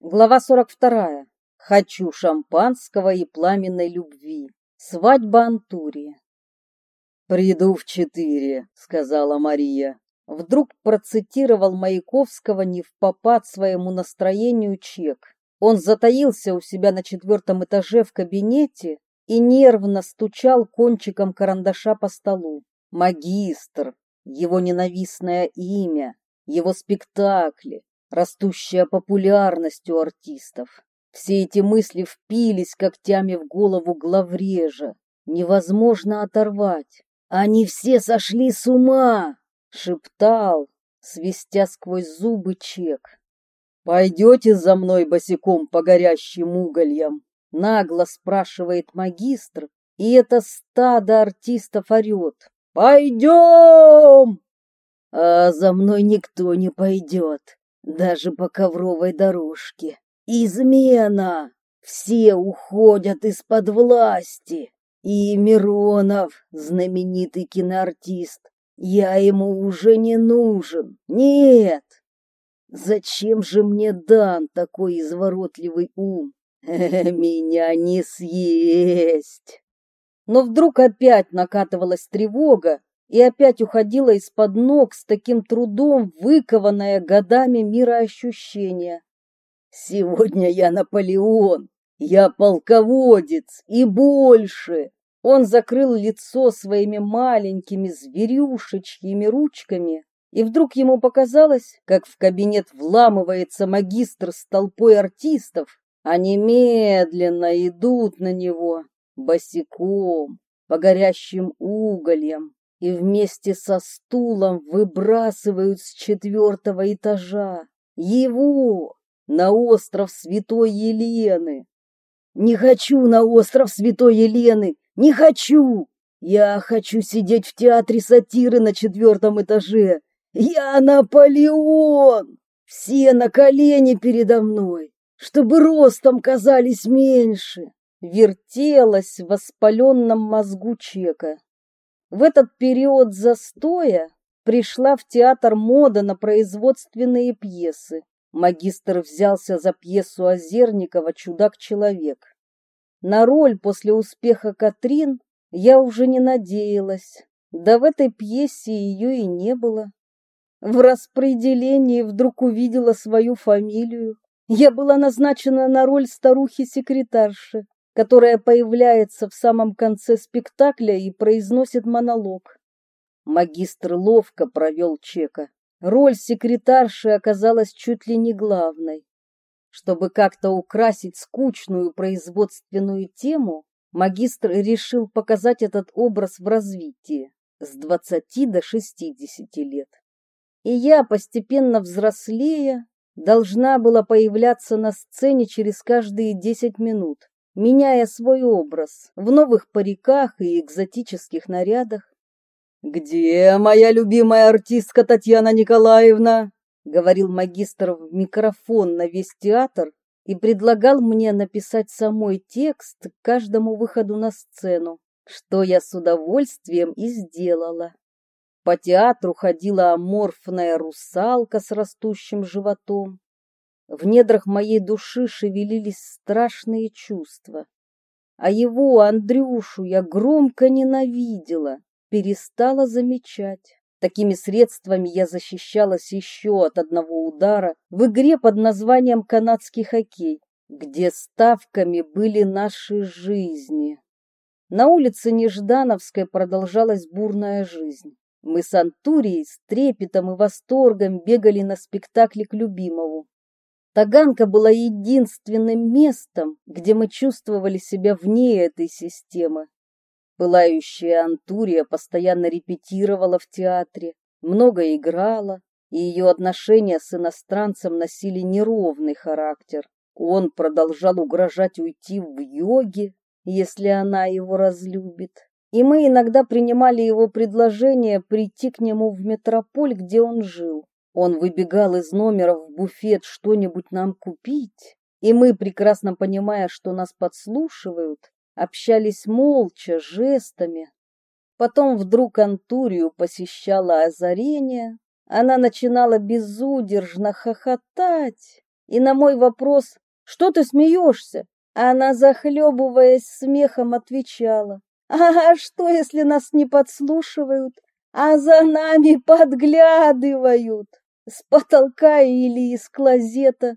Глава 42. Хочу шампанского и пламенной любви. Свадьба Антурии. «Приду в четыре», — сказала Мария. Вдруг процитировал Маяковского не в попад своему настроению чек. Он затаился у себя на четвертом этаже в кабинете и нервно стучал кончиком карандаша по столу. Магистр, его ненавистное имя, его спектакли, растущая популярность у артистов. Все эти мысли впились когтями в голову главрежа. Невозможно оторвать. Они все сошли с ума, шептал, свистя сквозь зубы чек. Пойдете за мной босиком по горящим угольям? Нагло спрашивает магистр, и это стадо артистов орет. Пойдем! А за мной никто не пойдет даже по ковровой дорожке. Измена! Все уходят из-под власти. И Миронов, знаменитый киноартист, я ему уже не нужен. Нет! Зачем же мне дан такой изворотливый ум? Меня не съесть. Но вдруг опять накатывалась тревога, и опять уходила из-под ног с таким трудом выкованное годами мироощущение. Сегодня я Наполеон, я полководец и больше. Он закрыл лицо своими маленькими зверюшечьими ручками, и вдруг ему показалось, как в кабинет вламывается магистр с толпой артистов. Они медленно идут на него, босиком, по горящим угольям, и вместе со стулом выбрасывают с четвертого этажа его на остров Святой Елены. Не хочу на остров Святой Елены, не хочу. Я хочу сидеть в театре сатиры на четвертом этаже. Я Наполеон. Все на колени передо мной, чтобы ростом казались меньше. Вертелась в воспаленном мозгу Чека. В этот период застоя пришла в театр мода на производственные пьесы. Магистр взялся за пьесу Озерникова «Чудак-человек». На роль после успеха Катрин я уже не надеялась, да в этой пьесе ее и не было. В распределении вдруг увидела свою фамилию. Я была назначена на роль старухи-секретарши которая появляется в самом конце спектакля и произносит монолог. Магистр ловко провел чека. Роль секретарши оказалась чуть ли не главной. Чтобы как-то украсить скучную производственную тему, магистр решил показать этот образ в развитии с 20 до 60 лет. И я, постепенно взрослея, должна была появляться на сцене через каждые 10 минут меняя свой образ в новых париках и экзотических нарядах. «Где моя любимая артистка Татьяна Николаевна?» — говорил магистр в микрофон на весь театр и предлагал мне написать самой текст к каждому выходу на сцену, что я с удовольствием и сделала. По театру ходила аморфная русалка с растущим животом, в недрах моей души шевелились страшные чувства. А его, Андрюшу, я громко ненавидела, перестала замечать. Такими средствами я защищалась еще от одного удара в игре под названием «Канадский хоккей», где ставками были наши жизни. На улице Неждановской продолжалась бурная жизнь. Мы с Антурией с трепетом и восторгом бегали на спектакле к любимому. Таганка была единственным местом, где мы чувствовали себя вне этой системы. Пылающая Антурия постоянно репетировала в театре, много играла, и ее отношения с иностранцем носили неровный характер. Он продолжал угрожать уйти в йоги, если она его разлюбит. И мы иногда принимали его предложение прийти к нему в метрополь, где он жил. Он выбегал из номера в буфет что-нибудь нам купить, и мы, прекрасно понимая, что нас подслушивают, общались молча, жестами. Потом вдруг Антурию посещало озарение, она начинала безудержно хохотать, и на мой вопрос «Что ты смеешься?» она, захлебываясь смехом, отвечала «А что, если нас не подслушивают, а за нами подглядывают с потолка или из клозета?»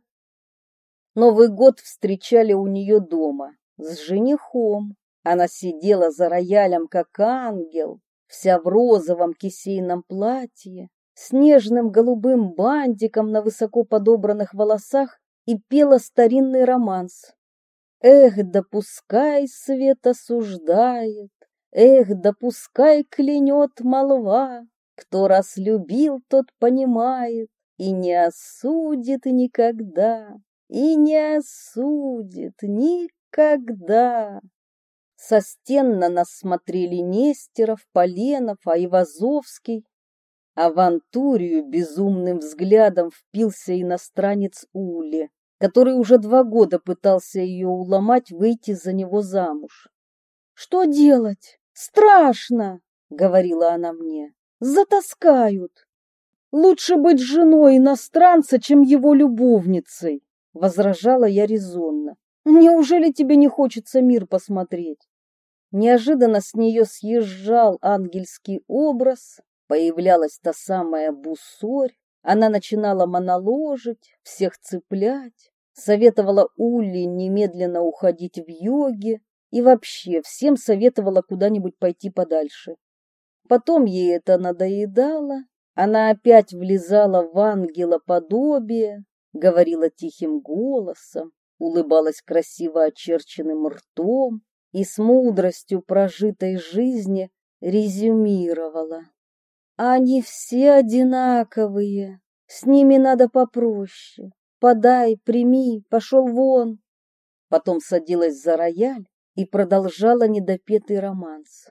Новый год встречали у нее дома с женихом. Она сидела за роялем, как ангел, вся в розовом кисейном платье, с нежным голубым бантиком на высоко подобранных волосах и пела старинный романс. Эх, допускай свет осуждает, эх, допускай клянет молва, кто раз любил, тот понимает и не осудит никогда, и не осудит никогда. Со стен на нас смотрели Нестеров, Поленов, Айвазовский. Авантурию безумным взглядом впился иностранец Ули, который уже два года пытался ее уломать выйти за него замуж. «Что делать? Страшно!» — говорила она мне. «Затаскают! Лучше быть женой иностранца, чем его любовницей!» — возражала я резонно. «Неужели тебе не хочется мир посмотреть?» Неожиданно с нее съезжал ангельский образ, появлялась та самая бусорь, она начинала моноложить, всех цеплять, советовала Улли немедленно уходить в йоги и вообще всем советовала куда-нибудь пойти подальше. Потом ей это надоедало, она опять влезала в ангела подобие, говорила тихим голосом, улыбалась красиво очерченным ртом, и с мудростью прожитой жизни резюмировала. Они все одинаковые, с ними надо попроще. Подай, прими, пошел вон. Потом садилась за рояль и продолжала недопетый романс.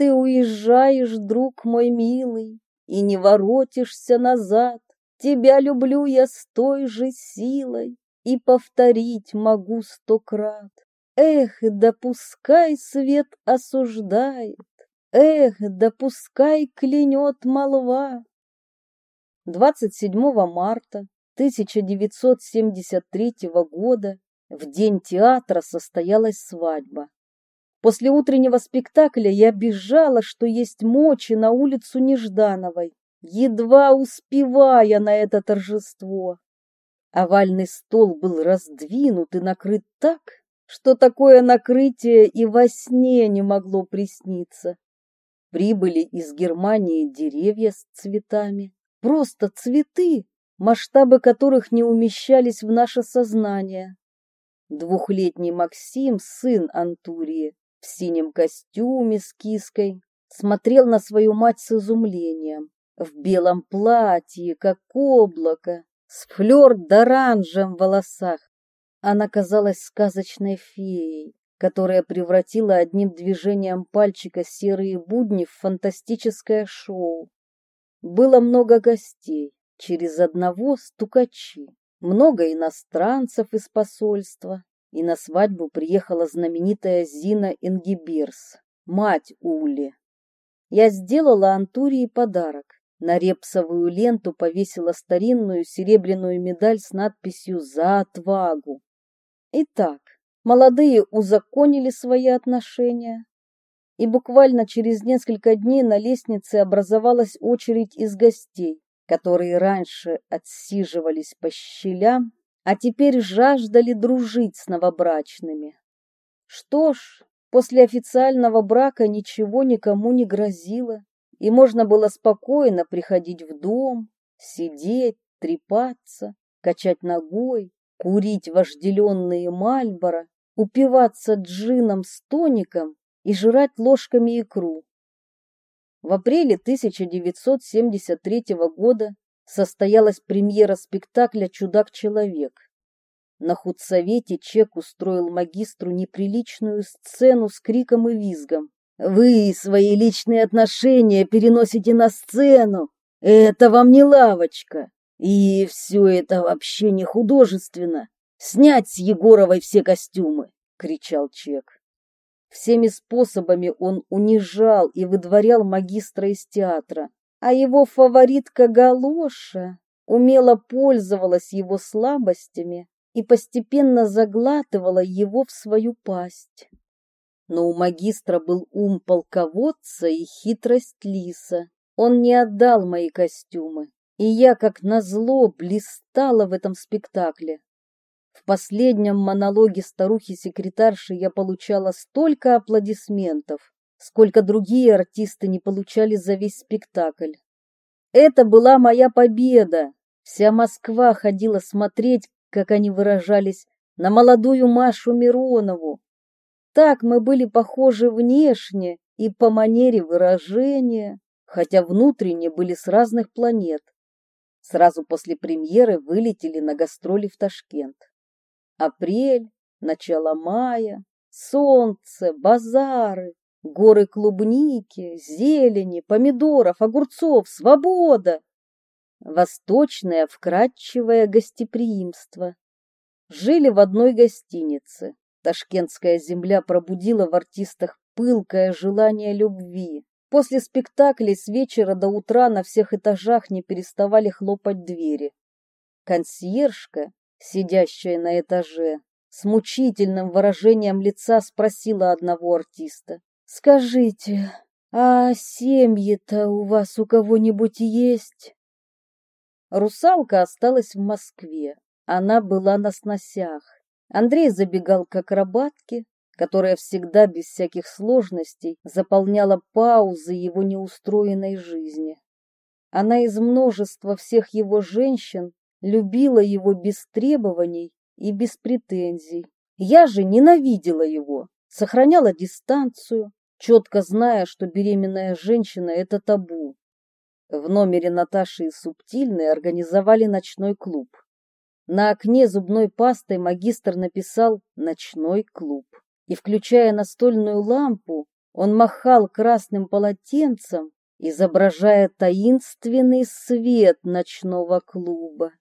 Ты уезжаешь, друг мой милый, и не воротишься назад. Тебя люблю я с той же силой, и повторить могу сто крат. Эх, допускай свет осуждает, Эх, допускай клянет молва. 27 марта 1973 года в день театра состоялась свадьба. После утреннего спектакля я бежала, что есть мочи, на улицу Неждановой, едва успевая на это торжество. Овальный стол был раздвинут и накрыт так, что такое накрытие и во сне не могло присниться. Прибыли из Германии деревья с цветами, просто цветы, масштабы которых не умещались в наше сознание. Двухлетний Максим, сын Антурии, в синем костюме с киской, смотрел на свою мать с изумлением, в белом платье, как облако, с флёр-д'оранжем в волосах. Она казалась сказочной феей, которая превратила одним движением пальчика серые будни в фантастическое шоу. Было много гостей, через одного стукачи, много иностранцев из посольства, и на свадьбу приехала знаменитая Зина Энгиберс, мать Ули. Я сделала Антурии подарок. На репсовую ленту повесила старинную серебряную медаль с надписью «За отвагу». Итак, молодые узаконили свои отношения, и буквально через несколько дней на лестнице образовалась очередь из гостей, которые раньше отсиживались по щелям, а теперь жаждали дружить с новобрачными. Что ж, после официального брака ничего никому не грозило, и можно было спокойно приходить в дом, сидеть, трепаться, качать ногой, курить вожделенные мальборо, упиваться джином с тоником и жрать ложками икру. В апреле 1973 года состоялась премьера спектакля «Чудак-человек». На худсовете Чек устроил магистру неприличную сцену с криком и визгом. «Вы свои личные отношения переносите на сцену! Это вам не лавочка! И все это вообще не художественно. Снять с Егоровой все костюмы, кричал Чек. Всеми способами он унижал и выдворял магистра из театра, а его фаворитка Галоша умело пользовалась его слабостями и постепенно заглатывала его в свою пасть. Но у магистра был ум полководца и хитрость лиса. Он не отдал мои костюмы, и я, как назло, блистала в этом спектакле. В последнем монологе старухи-секретарши я получала столько аплодисментов, сколько другие артисты не получали за весь спектакль. Это была моя победа. Вся Москва ходила смотреть, как они выражались, на молодую Машу Миронову. Так мы были похожи внешне и по манере выражения, хотя внутренне были с разных планет. Сразу после премьеры вылетели на гастроли в Ташкент. Апрель, начало мая, солнце, базары, горы клубники, зелени, помидоров, огурцов, свобода восточное вкрадчивое гостеприимство. Жили в одной гостинице. Ташкентская земля пробудила в артистах пылкое желание любви. После спектаклей с вечера до утра на всех этажах не переставали хлопать двери. Консьержка, сидящая на этаже, с мучительным выражением лица спросила одного артиста. «Скажите, а семьи-то у вас у кого-нибудь есть?» Русалка осталась в Москве. Она была на сносях. Андрей забегал к акробатке, которая всегда без всяких сложностей заполняла паузы его неустроенной жизни. Она из множества всех его женщин любила его без требований и без претензий. Я же ненавидела его, сохраняла дистанцию, четко зная, что беременная женщина – это табу. В номере Наташи и Субтильной организовали ночной клуб. На окне зубной пастой магистр написал «Ночной клуб». И, включая настольную лампу, он махал красным полотенцем, изображая таинственный свет ночного клуба.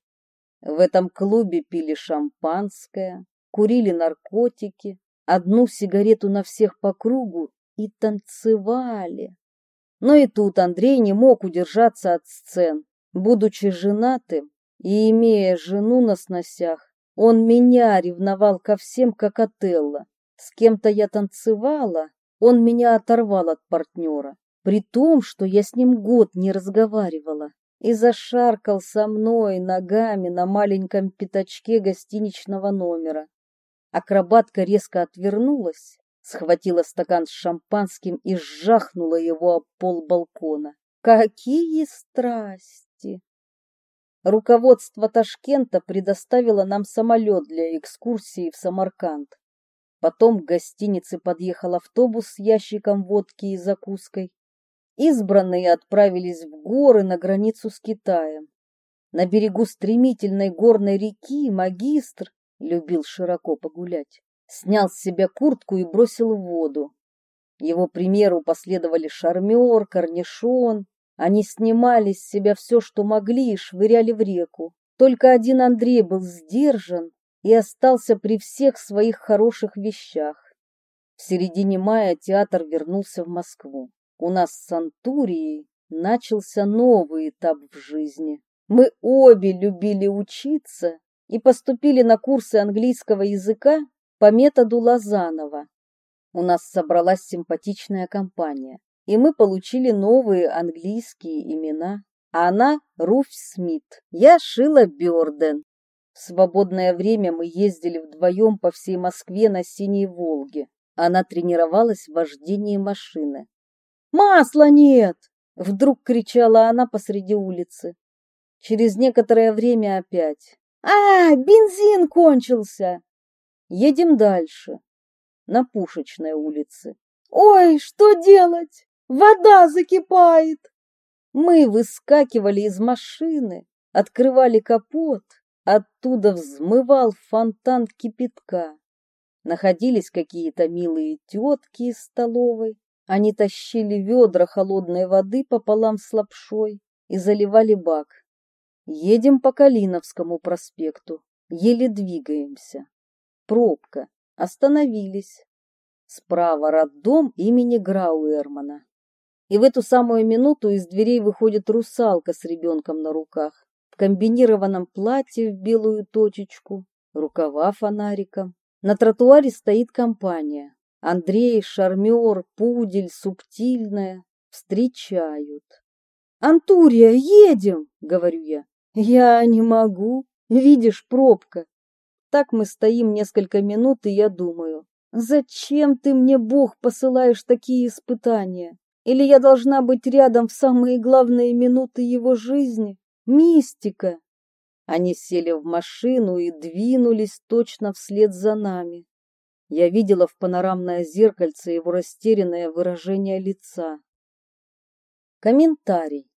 В этом клубе пили шампанское, курили наркотики, одну сигарету на всех по кругу и танцевали. Но и тут Андрей не мог удержаться от сцен. Будучи женатым и имея жену на сносях, он меня ревновал ко всем, как Отелло. С кем-то я танцевала, он меня оторвал от партнера, при том, что я с ним год не разговаривала, и зашаркал со мной ногами на маленьком пятачке гостиничного номера. Акробатка резко отвернулась, схватила стакан с шампанским и сжахнула его об пол балкона. Какие страсти! Руководство Ташкента предоставило нам самолет для экскурсии в Самарканд. Потом к гостинице подъехал автобус с ящиком водки и закуской. Избранные отправились в горы на границу с Китаем. На берегу стремительной горной реки магистр любил широко погулять снял с себя куртку и бросил в воду. Его примеру последовали шармер, корнишон. Они снимали с себя все, что могли, и швыряли в реку. Только один Андрей был сдержан и остался при всех своих хороших вещах. В середине мая театр вернулся в Москву. У нас с Антурией начался новый этап в жизни. Мы обе любили учиться и поступили на курсы английского языка по методу Лазанова. У нас собралась симпатичная компания, и мы получили новые английские имена. Она Руф Смит, я Шила Бёрден. В свободное время мы ездили вдвоем по всей Москве на синей Волге. Она тренировалась в вождении машины. «Масла нет!» — вдруг кричала она посреди улицы. Через некоторое время опять. «А, бензин кончился!» Едем дальше, на Пушечной улице. Ой, что делать? Вода закипает. Мы выскакивали из машины, открывали капот, оттуда взмывал фонтан кипятка. Находились какие-то милые тетки из столовой. Они тащили ведра холодной воды пополам с лапшой и заливали бак. Едем по Калиновскому проспекту, еле двигаемся пробка. Остановились. Справа роддом имени Грауэрмана. И в эту самую минуту из дверей выходит русалка с ребенком на руках. комбинированном платье в белую точечку, рукава фонариком. На тротуаре стоит компания. Андрей, шармер, пудель, субтильная встречают. «Антурия, едем!» — говорю я. «Я не могу. Видишь, пробка». Так мы стоим несколько минут, и я думаю, зачем ты мне, Бог, посылаешь такие испытания? Или я должна быть рядом в самые главные минуты его жизни? Мистика. Они сели в машину и двинулись точно вслед за нами. Я видела в панорамное зеркальце его растерянное выражение лица. Комментарий.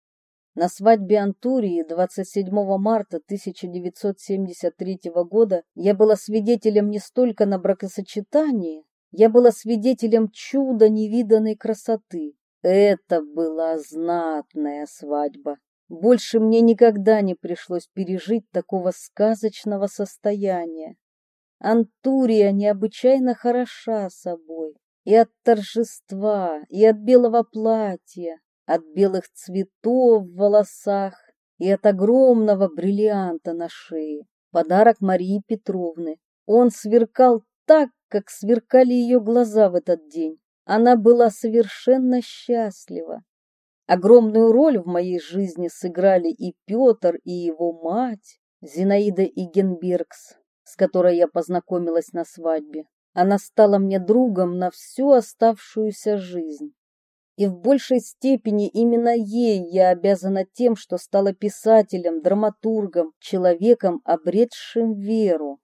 На свадьбе Антурии 27 марта 1973 года я была свидетелем не столько на бракосочетании, я была свидетелем чуда невиданной красоты. Это была знатная свадьба. Больше мне никогда не пришлось пережить такого сказочного состояния. Антурия необычайно хороша собой. И от торжества, и от белого платья, от белых цветов в волосах, и от огромного бриллианта на шее. Подарок Марии Петровны. Он сверкал так, как сверкали ее глаза в этот день. Она была совершенно счастлива. Огромную роль в моей жизни сыграли и Петр, и его мать, Зинаида Игенбергс, с которой я познакомилась на свадьбе. Она стала мне другом на всю оставшуюся жизнь. И в большей степени именно ей я обязана тем, что стала писателем, драматургом, человеком, обретшим веру.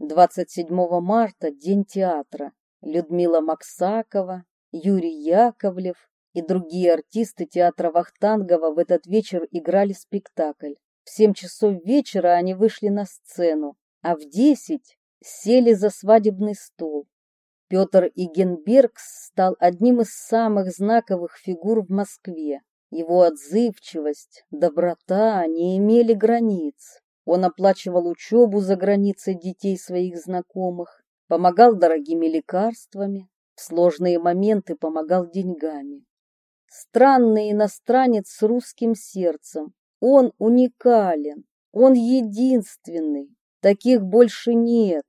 27 марта – День театра. Людмила Максакова, Юрий Яковлев и другие артисты театра Вахтангова в этот вечер играли спектакль. В семь часов вечера они вышли на сцену, а в десять сели за свадебный стол. Петр Игенбергс стал одним из самых знаковых фигур в Москве. Его отзывчивость, доброта не имели границ. Он оплачивал учебу за границей детей своих знакомых, помогал дорогими лекарствами, в сложные моменты помогал деньгами. Странный иностранец с русским сердцем. Он уникален, он единственный, таких больше нет.